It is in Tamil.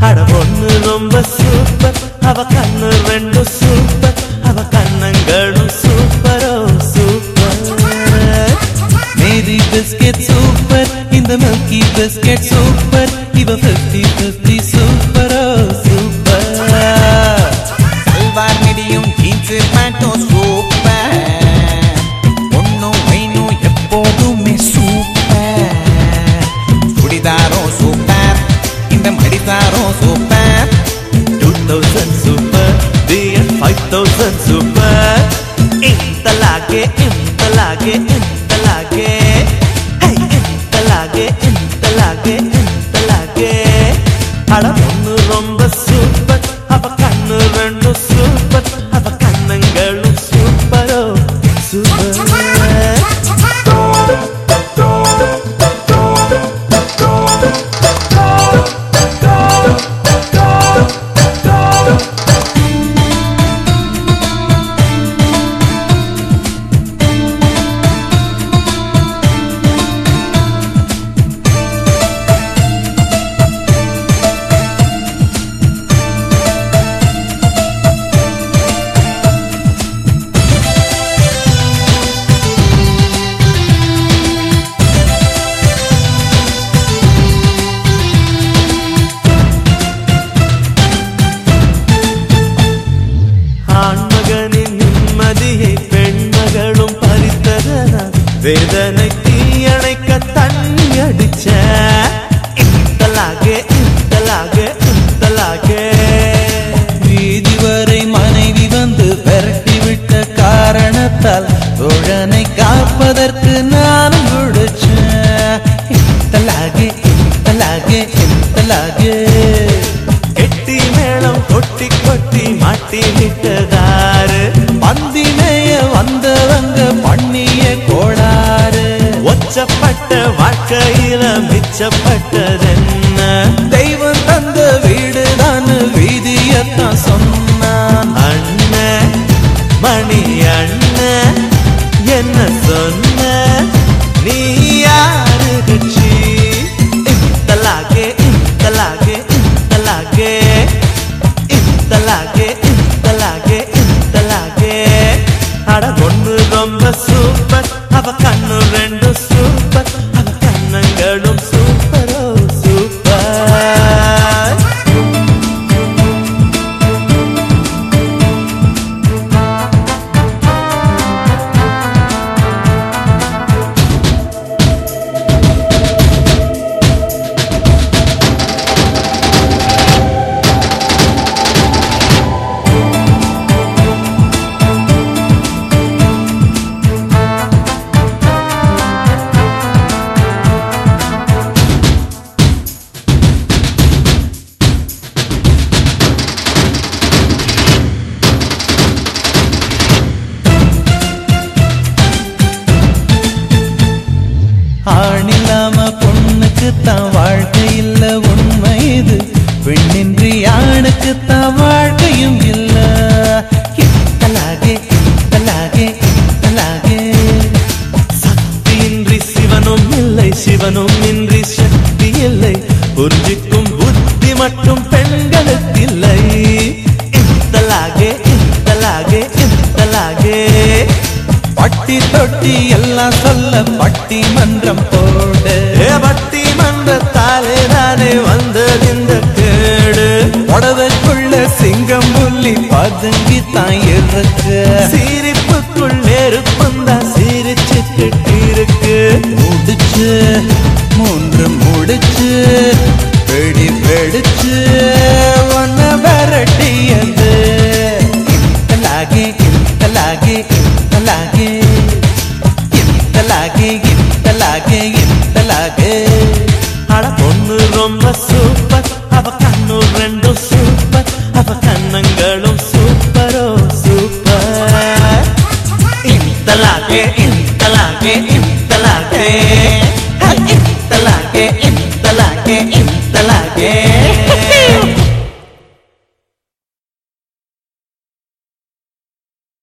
அட பொண்ணு ரொம்ப சூப்பர் அவ கண்ணு ரெண்டு சூப்பர் அவ கண்ணங்களும் சூப்பரோ super oh, Marie biscuit super இந்த மில்கி பிஸ்கெட் சூப்பர் இவ பிப்டி பிப்டி சூப்பரோ சூப்பர் சல்வார் மிடியும் jeans பேண்ட்டும் super che meditaro sopra tutto sen super dia fatto sen super intalage intalage intalage அணைக்க தண்ணி அடிச்ச. இந்தலாகே இந்தலாகே இந்தலாகே. வீதி வரை மனைவி வந்து விரட்டி விட்ட காரணத்தால் தோழனை காப்பதற்கு நான் முடிச்ச இத்தலாகே இத்தலாகே இத்தலாகே எட்டி மேளம் கொட்டி கொட்டி மாட்டி விட்டதாரு பந்தினைய வந்தவங்க பண்ணிய கோளாறு ஒச்சப்பட்ட வாழ்க்கையில மிச்சப்பட்டதென்ன? தெய்வம் தந்த வீடுதான் வீதியத்தான் சொன்னான் அண்ணன் மணி அண்ணன் என்ன சொன்ன? நீ யாரு கட்சி? இந்தலாகே இந்தலாகே இந்தலாகே. இந்தலாகே இந்தலாகே இந்தலாகே. அட பொண்ணு ரொம்ப சூப்பர். அவ கண்ணு பெண்ணின்றி யானுக்கு தான் வாழ்க்கையும் இல்ல. இத்தலாகே இத்தலாகே இத்தலாகே. சக்தியின்றி சிவனும் இல்லை சிவனும் இன்றி சக்தி இல்லை. புரிஞ்சிக்கும் புத்தி மட்டும் பெண்களுக்கு இல்லை. இத்தலாகே இத்தலாகே இந்தலாகே பட்டி தொட்டி எல்லாம் சொல்ல பட்டி மன்றம் போடு. ஏ பட்டி மன்றத்தாலே தானே வந்தது இந்த பதுங்கி தான் இருக்கு. சிரிப்புக்குள் நெருப்பந்தா சிரிச்சு இருக்கு. முடிச்சு மூன்று முடிச்சு வெடி வெடிச்சு ஒன்ன விரட்டியது இத்தலாகே இத்தலாகே இத்தலாகே. இத்தலாகே இத்தலாகே இத்தலாகே. அட பொண்ணு ரொம்ப சூப்பர்.